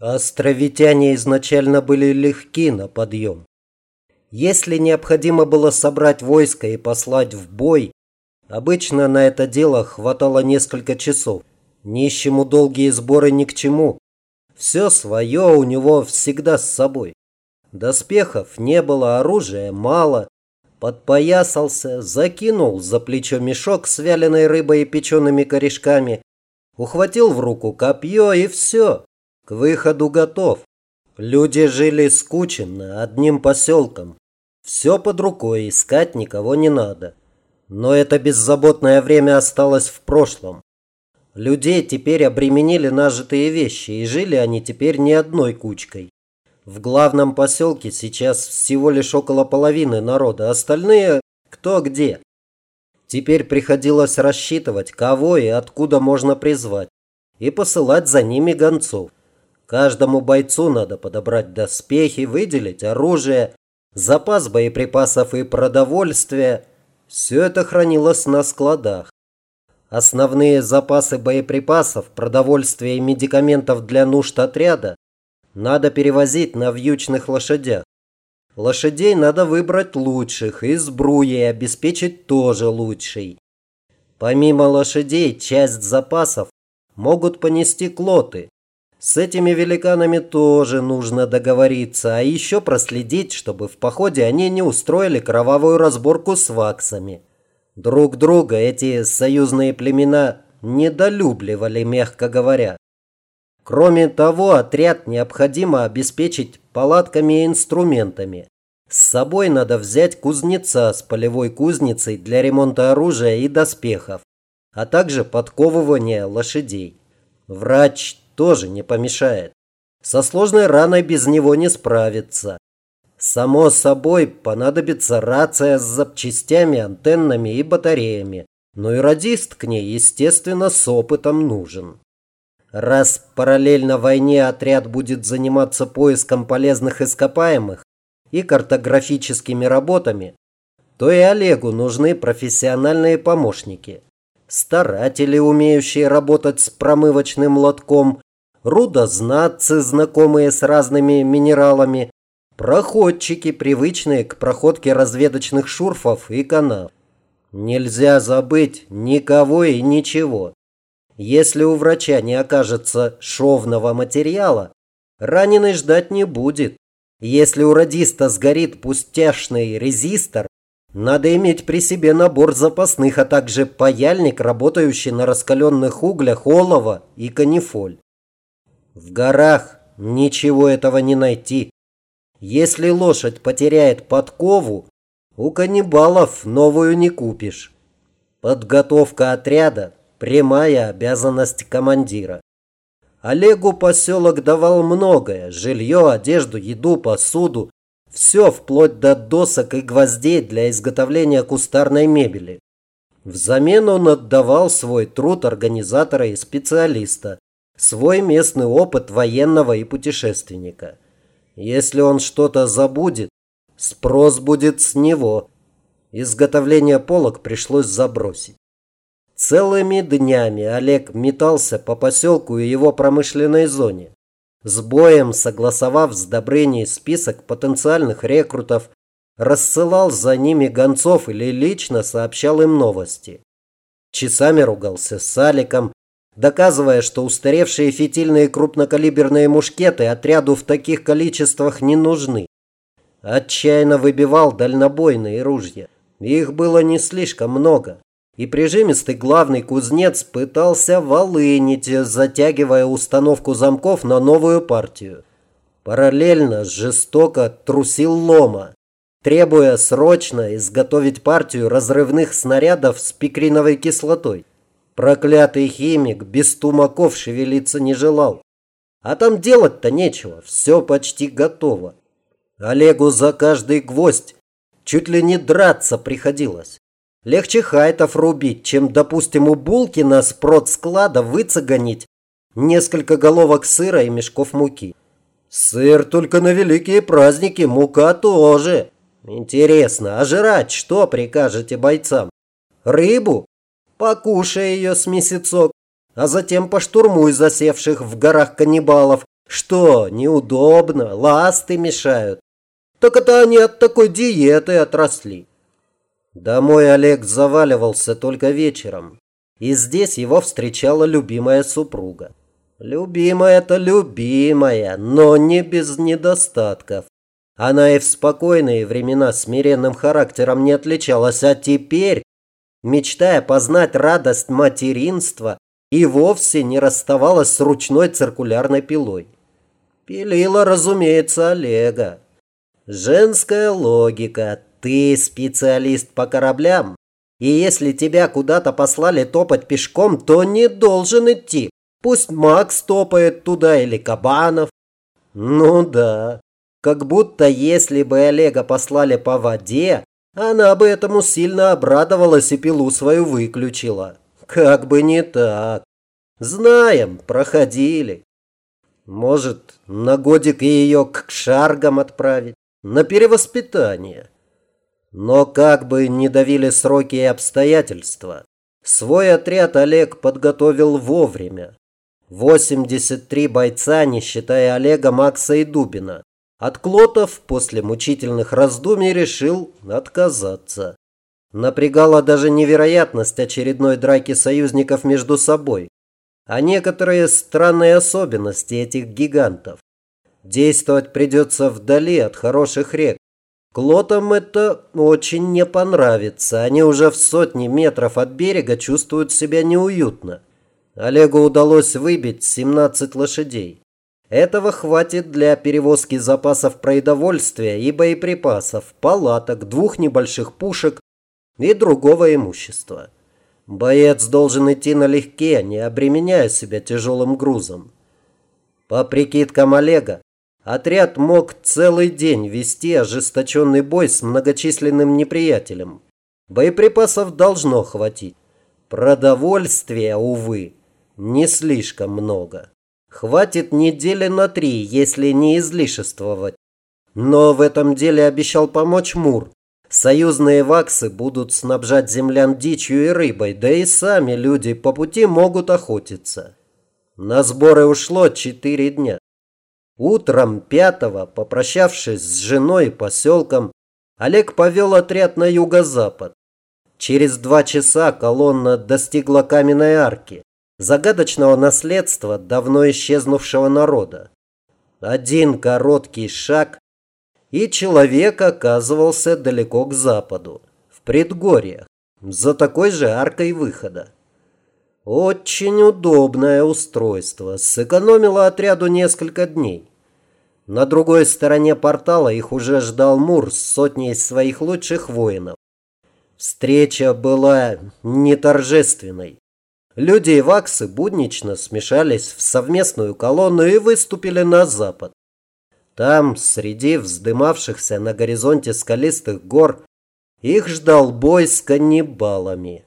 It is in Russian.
Островитяне изначально были легки на подъем. Если необходимо было собрать войско и послать в бой, обычно на это дело хватало несколько часов. Нищему долгие сборы ни к чему. Все свое у него всегда с собой. Доспехов не было, оружия мало. Подпоясался, закинул за плечо мешок с вяленой рыбой и печеными корешками, ухватил в руку копье и все. К выходу готов. Люди жили скученно, одним поселком. Все под рукой, искать никого не надо. Но это беззаботное время осталось в прошлом. Людей теперь обременили нажитые вещи, и жили они теперь не одной кучкой. В главном поселке сейчас всего лишь около половины народа, остальные кто где. Теперь приходилось рассчитывать, кого и откуда можно призвать, и посылать за ними гонцов. Каждому бойцу надо подобрать доспехи, выделить оружие, запас боеприпасов и продовольствия. Все это хранилось на складах. Основные запасы боеприпасов, продовольствия и медикаментов для нужд отряда надо перевозить на вьючных лошадях. Лошадей надо выбрать лучших и сбруей обеспечить тоже лучшей. Помимо лошадей, часть запасов могут понести клоты, с этими великанами тоже нужно договориться, а еще проследить, чтобы в походе они не устроили кровавую разборку с ваксами. Друг друга эти союзные племена недолюбливали, мягко говоря. Кроме того, отряд необходимо обеспечить палатками и инструментами. С собой надо взять кузнеца с полевой кузницей для ремонта оружия и доспехов, а также подковывания лошадей. Врач тоже не помешает. Со сложной раной без него не справиться. Само собой, понадобится рация с запчастями, антеннами и батареями. Но и радист к ней, естественно, с опытом нужен. Раз параллельно войне отряд будет заниматься поиском полезных ископаемых и картографическими работами, то и Олегу нужны профессиональные помощники. Старатели, умеющие работать с промывочным лотком рудознатцы, знакомые с разными минералами, проходчики, привычные к проходке разведочных шурфов и канав. Нельзя забыть никого и ничего. Если у врача не окажется шовного материала, раненый ждать не будет. Если у радиста сгорит пустяшный резистор, надо иметь при себе набор запасных, а также паяльник, работающий на раскаленных углях олова и канифоль. В горах ничего этого не найти. Если лошадь потеряет подкову, у каннибалов новую не купишь. Подготовка отряда – прямая обязанность командира. Олегу поселок давал многое – жилье, одежду, еду, посуду. Все вплоть до досок и гвоздей для изготовления кустарной мебели. Взамен он отдавал свой труд организатора и специалиста свой местный опыт военного и путешественника. Если он что-то забудет, спрос будет с него. Изготовление полок пришлось забросить. Целыми днями Олег метался по поселку и его промышленной зоне. С боем, согласовав с Добрыней список потенциальных рекрутов, рассылал за ними гонцов или лично сообщал им новости. Часами ругался с Аликом, доказывая, что устаревшие фитильные крупнокалиберные мушкеты отряду в таких количествах не нужны. Отчаянно выбивал дальнобойные ружья. Их было не слишком много. И прижимистый главный кузнец пытался волынить, затягивая установку замков на новую партию. Параллельно жестоко трусил лома, требуя срочно изготовить партию разрывных снарядов с пикриновой кислотой. Проклятый химик без тумаков шевелиться не желал. А там делать-то нечего, все почти готово. Олегу за каждый гвоздь чуть ли не драться приходилось. Легче хайтов рубить, чем, допустим, у Булкина с склада выцегонить несколько головок сыра и мешков муки. Сыр только на великие праздники, мука тоже. Интересно, а жрать что прикажете бойцам? Рыбу? Покушай ее с месяцок, а затем поштурмуй засевших в горах каннибалов, Что, неудобно, ласты мешают? Так это они от такой диеты отросли. Домой Олег заваливался только вечером. И здесь его встречала любимая супруга. Любимая-то любимая, но не без недостатков. Она и в спокойные времена смиренным характером не отличалась, а теперь, мечтая познать радость материнства, и вовсе не расставалась с ручной циркулярной пилой. Пилила, разумеется, Олега. Женская логика. Ты специалист по кораблям. И если тебя куда-то послали топать пешком, то не должен идти. Пусть Макс топает туда или Кабанов. Ну да, как будто если бы Олега послали по воде, она бы этому сильно обрадовалась и пилу свою выключила. Как бы не так. Знаем, проходили. Может, на годик ее к шаргам отправить, на перевоспитание. Но как бы не давили сроки и обстоятельства, свой отряд Олег подготовил вовремя. 83 бойца, не считая Олега, Макса и Дубина. От Клотов после мучительных раздумий решил отказаться. Напрягала даже невероятность очередной драки союзников между собой, а некоторые странные особенности этих гигантов. Действовать придется вдали от хороших рек. Клотам это очень не понравится. Они уже в сотни метров от берега чувствуют себя неуютно. Олегу удалось выбить 17 лошадей. Этого хватит для перевозки запасов продовольствия и боеприпасов, палаток, двух небольших пушек и другого имущества. Боец должен идти налегке, не обременяя себя тяжелым грузом. По прикидкам Олега, отряд мог целый день вести ожесточенный бой с многочисленным неприятелем. Боеприпасов должно хватить. Продовольствия, увы, не слишком много. Хватит недели на три, если не излишествовать. Но в этом деле обещал помочь Мур. Союзные ваксы будут снабжать землян дичью и рыбой, да и сами люди по пути могут охотиться. На сборы ушло четыре дня. Утром пятого, попрощавшись с женой и поселком, Олег повел отряд на юго-запад. Через два часа колонна достигла каменной арки загадочного наследства давно исчезнувшего народа. Один короткий шаг, и человек оказывался далеко к западу, в предгорьях, за такой же аркой выхода. Очень удобное устройство, сэкономило отряду несколько дней. На другой стороне портала их уже ждал Мур с сотней своих лучших воинов. Встреча была не торжественной. Люди и ваксы буднично смешались в совместную колонну и выступили на запад. Там, среди вздымавшихся на горизонте скалистых гор, их ждал бой с каннибалами.